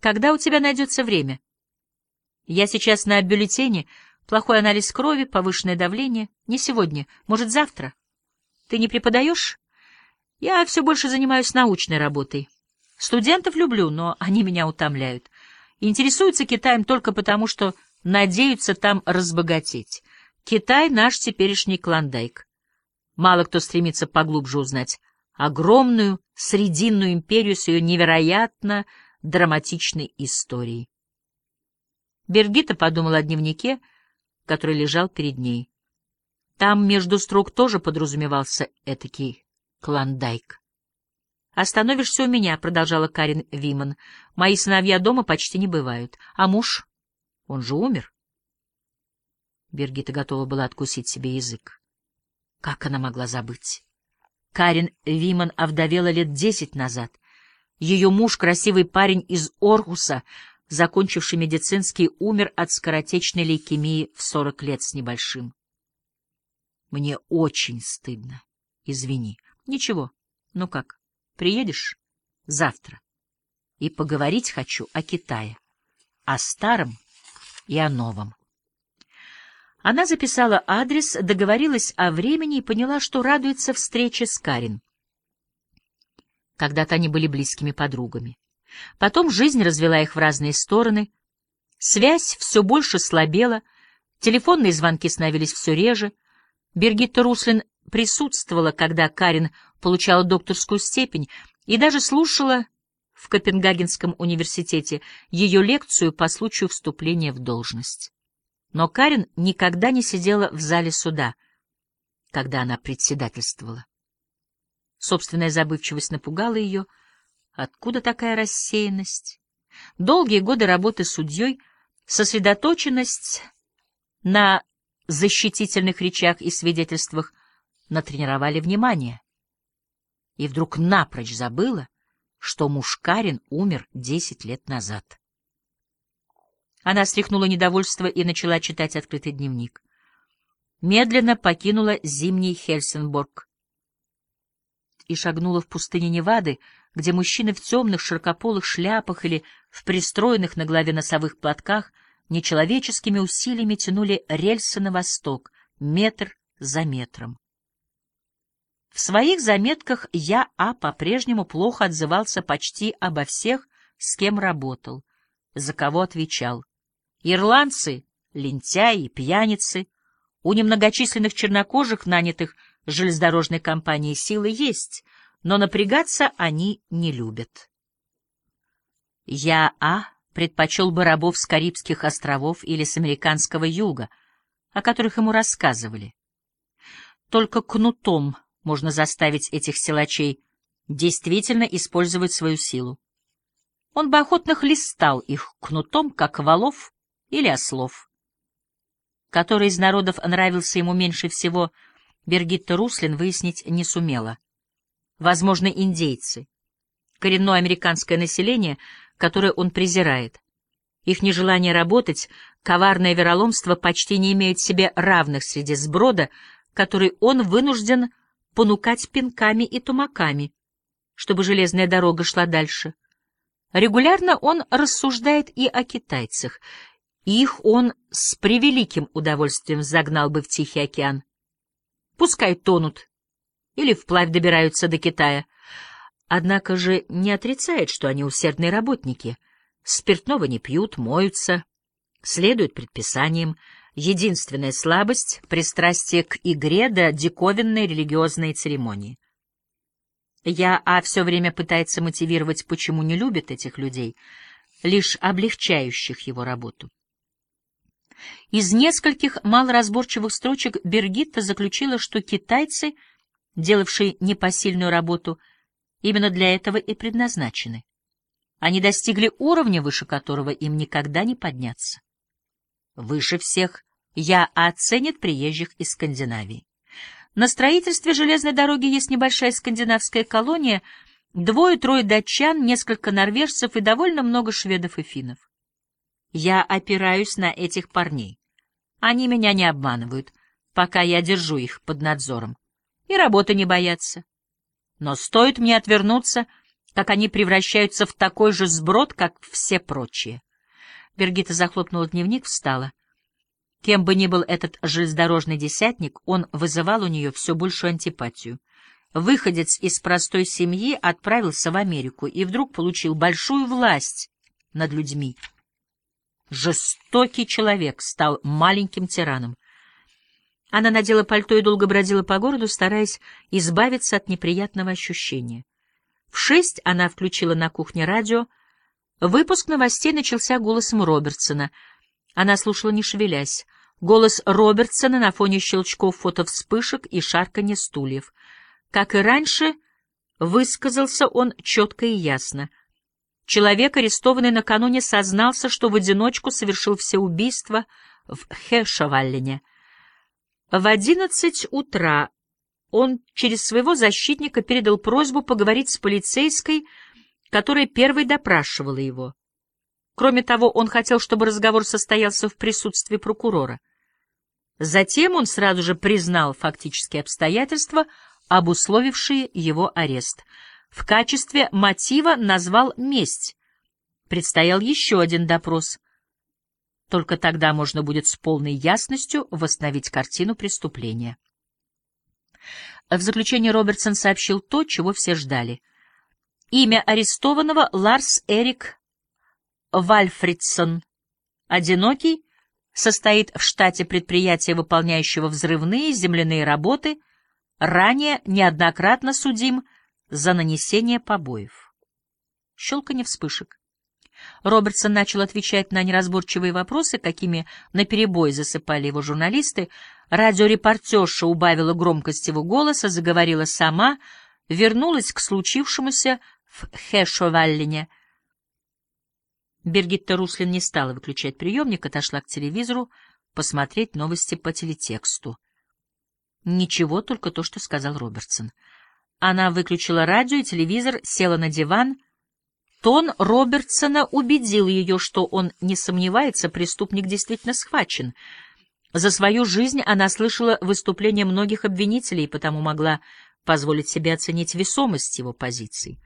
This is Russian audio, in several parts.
Когда у тебя найдется время? Я сейчас на бюллетене, плохой анализ крови, повышенное давление. Не сегодня, может, завтра. Ты не преподаешь? Я все больше занимаюсь научной работой. Студентов люблю, но они меня утомляют. Интересуются Китаем только потому, что надеются там разбогатеть. Китай — наш теперешний клондайк. Мало кто стремится поглубже узнать огромную Срединную империю с ее невероятно драматичной историей. Бергита подумала о дневнике, который лежал перед ней. Там между строк тоже подразумевался этакий клондайк. «Остановишься у меня», — продолжала Карин Виман. «Мои сыновья дома почти не бывают. А муж? Он же умер». Бергита готова была откусить себе язык. Как она могла забыть? Карин Виман овдовела лет десять назад. Ее муж, красивый парень из Орхуса, закончивший медицинский, умер от скоротечной лейкемии в сорок лет с небольшим. Мне очень стыдно. Извини. Ничего. Ну как, приедешь? Завтра. И поговорить хочу о Китае. О старом и о новом. Она записала адрес, договорилась о времени и поняла, что радуется встрече с Карин. Когда-то они были близкими подругами. Потом жизнь развела их в разные стороны. Связь все больше слабела, телефонные звонки становились все реже. Бергитта Руслин присутствовала, когда Карин получала докторскую степень, и даже слушала в Копенгагенском университете ее лекцию по случаю вступления в должность. Но Карин никогда не сидела в зале суда, когда она председательствовала. Собственная забывчивость напугала ее. Откуда такая рассеянность? Долгие годы работы судьей, сосредоточенность на защитительных речах и свидетельствах натренировали внимание. И вдруг напрочь забыла, что муж Карин умер десять лет назад. Она стряхнула недовольство и начала читать открытый дневник. Медленно покинула зимний Хельсинборг и шагнула в пустыню Невады, где мужчины в темных широкополых шляпах или в пристроенных на голове носовых платках нечеловеческими усилиями тянули рельсы на восток, метр за метром. В своих заметках я А по-прежнему плохо отзывался почти обо всех, с кем работал, за кого отвечал. Ирландцы — лентяи, пьяницы. У немногочисленных чернокожих, нанятых железнодорожной компанией, силы есть, но напрягаться они не любят. Я, А, предпочел бы рабов с Карибских островов или с американского юга, о которых ему рассказывали. Только кнутом можно заставить этих силачей действительно использовать свою силу. Он бы охотно хлестал их кнутом, как валов, или ослов. Который из народов нравился ему меньше всего, Бергитта Руслин выяснить не сумела. Возможно, индейцы. Коренное американское население, которое он презирает. Их нежелание работать, коварное вероломство почти не имеют себе равных среди сброда, который он вынужден понукать пинками и тумаками, чтобы железная дорога шла дальше. Регулярно он рассуждает и о китайцах, их он с превеликим удовольствием загнал бы в Тихий океан. Пускай тонут или вплавь добираются до Китая. Однако же не отрицает, что они усердные работники. Спиртного не пьют, моются, следуют предписаниям. Единственная слабость — пристрастие к игре да диковинной религиозной церемонии. Я А все время пытается мотивировать, почему не любит этих людей, лишь облегчающих его работу. Из нескольких малоразборчивых строчек Бергитта заключила, что китайцы, делавшие непосильную работу, именно для этого и предназначены. Они достигли уровня, выше которого им никогда не подняться. Выше всех я оценит приезжих из Скандинавии. На строительстве железной дороги есть небольшая скандинавская колония, двое-трое датчан, несколько норвежцев и довольно много шведов и финнов. Я опираюсь на этих парней. Они меня не обманывают, пока я держу их под надзором. И работы не боятся. Но стоит мне отвернуться, как они превращаются в такой же сброд, как все прочие. Бергита захлопнула дневник, встала. Кем бы ни был этот железнодорожный десятник, он вызывал у нее все большую антипатию. Выходец из простой семьи отправился в Америку и вдруг получил большую власть над людьми. Жестокий человек стал маленьким тираном. Она надела пальто и долго бродила по городу, стараясь избавиться от неприятного ощущения. В шесть она включила на кухне радио. Выпуск новостей начался голосом Робертсона. Она слушала, не шевелясь. Голос Робертсона на фоне щелчков фотовспышек и шарканья стульев. Как и раньше, высказался он четко и ясно. Человек, арестованный накануне, сознался, что в одиночку совершил все убийства в Хешеваллене. В одиннадцать утра он через своего защитника передал просьбу поговорить с полицейской, которая первой допрашивала его. Кроме того, он хотел, чтобы разговор состоялся в присутствии прокурора. Затем он сразу же признал фактические обстоятельства, обусловившие его арест. В качестве мотива назвал месть. Предстоял еще один допрос — только тогда можно будет с полной ясностью восстановить картину преступления. В заключение Робертсон сообщил то, чего все ждали. Имя арестованного Ларс Эрик Вальфридсон. Одинокий, состоит в штате предприятия, выполняющего взрывные земляные работы, ранее неоднократно судим за нанесение побоев. Щелканье вспышек. Робертсон начал отвечать на неразборчивые вопросы, какими наперебой засыпали его журналисты. Радиорепортерша убавила громкость его голоса, заговорила сама, вернулась к случившемуся в Хэшоваллине. Бергитта Руслин не стала выключать приемник, отошла к телевизору посмотреть новости по телетексту. Ничего, только то, что сказал Робертсон. Она выключила радио и телевизор, села на диван — Тон Робертсона убедил ее, что он не сомневается, преступник действительно схвачен. За свою жизнь она слышала выступления многих обвинителей потому могла позволить себе оценить весомость его позиций.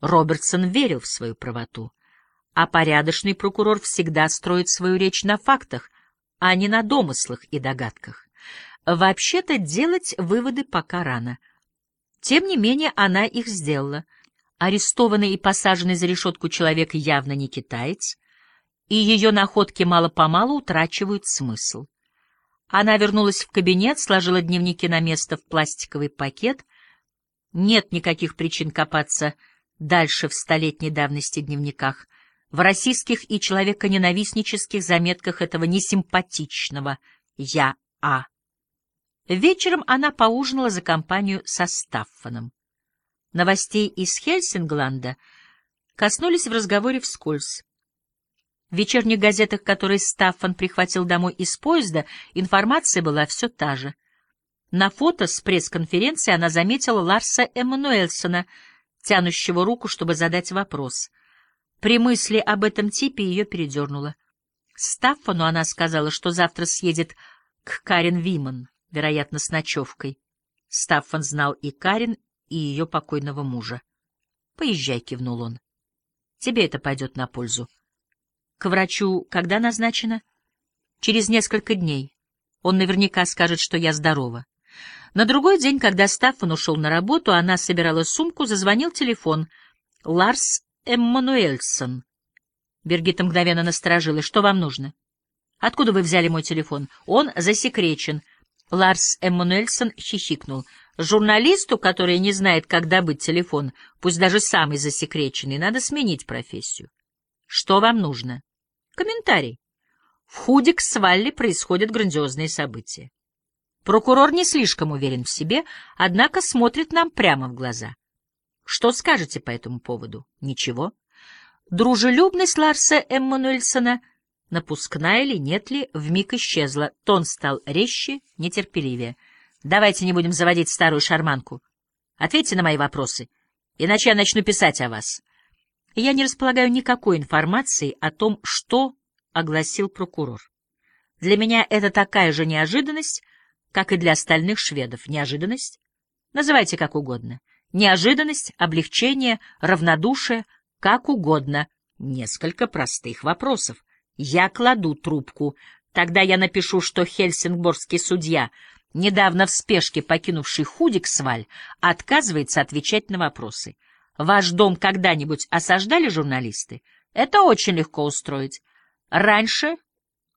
Робертсон верил в свою правоту, а порядочный прокурор всегда строит свою речь на фактах, а не на домыслах и догадках. Вообще-то делать выводы пока рано. Тем не менее она их сделала — Арестованный и посаженный за решетку человек явно не китаец, и ее находки мало-помалу утрачивают смысл. Она вернулась в кабинет, сложила дневники на место в пластиковый пакет. Нет никаких причин копаться дальше в столетней давности дневниках, в российских и человеконенавистнических заметках этого несимпатичного «Я-А». Вечером она поужинала за компанию со Стаффаном. Новостей из Хельсингланда коснулись в разговоре вскользь. В вечерних газетах, которые Стаффан прихватил домой из поезда, информация была все та же. На фото с пресс-конференции она заметила Ларса Эммануэльсона, тянущего руку, чтобы задать вопрос. При мысли об этом типе ее передернуло. Стаффану она сказала, что завтра съедет к Карен Виман, вероятно, с ночевкой. Стаффан знал и Карен, и ее покойного мужа. «Поезжай», — кивнул он. «Тебе это пойдет на пользу». «К врачу когда назначено?» «Через несколько дней. Он наверняка скажет, что я здорова». На другой день, когда Стаффан ушел на работу, она собирала сумку, зазвонил телефон. «Ларс Эммануэльсон». Бергита мгновенно насторожилась. «Что вам нужно?» «Откуда вы взяли мой телефон?» «Он засекречен». Ларс Эммануэльсон хихикнул. Журналисту, который не знает, как добыть телефон, пусть даже самый засекреченный, надо сменить профессию. Что вам нужно? Комментарий. В Худик с Валли происходят грандиозные события. Прокурор не слишком уверен в себе, однако смотрит нам прямо в глаза. Что скажете по этому поводу? Ничего. Дружелюбность Ларса Эммануэльсона, напускная ли, нет ли, вмиг исчезла. Тон стал резче, нетерпеливее. Давайте не будем заводить старую шарманку. Ответьте на мои вопросы, иначе я начну писать о вас. Я не располагаю никакой информацией о том, что огласил прокурор. Для меня это такая же неожиданность, как и для остальных шведов. Неожиданность? Называйте как угодно. Неожиданность, облегчение, равнодушие, как угодно. Несколько простых вопросов. Я кладу трубку. Тогда я напишу, что хельсингборгский судья, недавно в спешке покинувший Худиксваль, отказывается отвечать на вопросы. Ваш дом когда-нибудь осаждали журналисты? Это очень легко устроить. Раньше,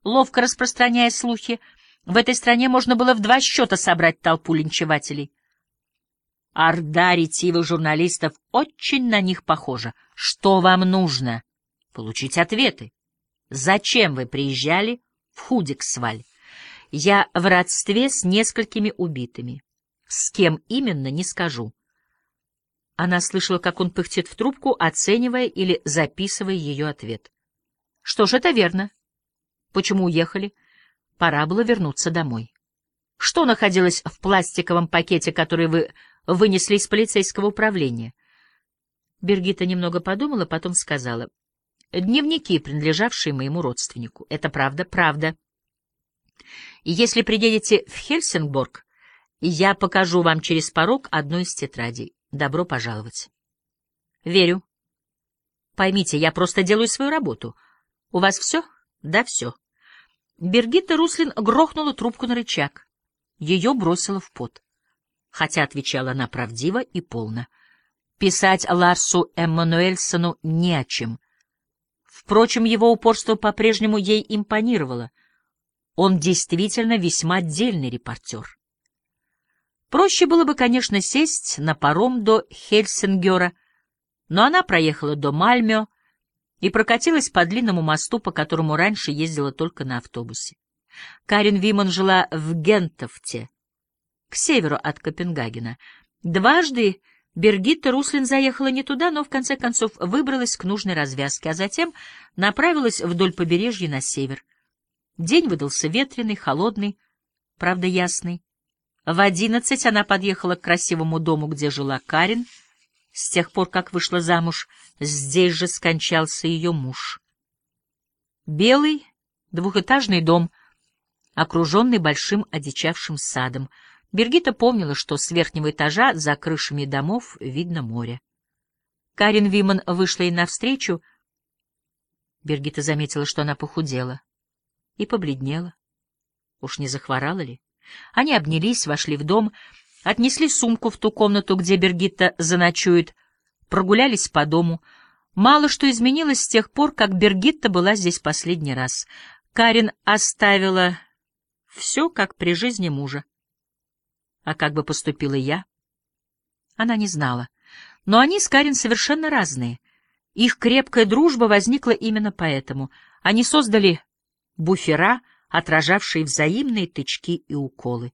ловко распространяя слухи, в этой стране можно было в два счета собрать толпу линчевателей. Орда ретивых журналистов очень на них похожа. Что вам нужно? Получить ответы. Зачем вы приезжали в Худиксваль? Я в родстве с несколькими убитыми. С кем именно, не скажу. Она слышала, как он пыхтит в трубку, оценивая или записывая ее ответ. Что ж, это верно. Почему уехали? Пора было вернуться домой. Что находилось в пластиковом пакете, который вы вынесли из полицейского управления? Бергита немного подумала, потом сказала. Дневники, принадлежавшие моему родственнику. Это правда? Правда. И если приедете в Хельсингборг, я покажу вам через порог одну из тетрадей. Добро пожаловать. Верю. Поймите, я просто делаю свою работу. У вас все? Да, все. Бергитта Руслин грохнула трубку на рычаг. Ее бросило в пот. Хотя отвечала она правдиво и полно. Писать Ларсу Эммануэльсону не о чем. Впрочем, его упорство по-прежнему ей импонировало. Он действительно весьма отдельный репортер. Проще было бы, конечно, сесть на паром до Хельсингера, но она проехала до Мальмё и прокатилась по длинному мосту, по которому раньше ездила только на автобусе. Карин Виман жила в Гентовте, к северу от Копенгагена. Дважды Бергитта Руслин заехала не туда, но в конце концов выбралась к нужной развязке, а затем направилась вдоль побережья на север. День выдался ветреный, холодный, правда ясный. В одиннадцать она подъехала к красивому дому, где жила Карин. С тех пор, как вышла замуж, здесь же скончался ее муж. Белый двухэтажный дом, окруженный большим одичавшим садом. Бергита помнила, что с верхнего этажа за крышами домов видно море. Карин Виман вышла ей навстречу. Бергита заметила, что она похудела и побледнела. Уж не захворала ли? Они обнялись, вошли в дом, отнесли сумку в ту комнату, где Бергитта заночует, прогулялись по дому. Мало что изменилось с тех пор, как Бергитта была здесь последний раз. Карин оставила все, как при жизни мужа. А как бы поступила я? Она не знала. Но они с Карин совершенно разные. Их крепкая дружба возникла именно поэтому. Они создали буфера, отражавшие взаимные тычки и уколы.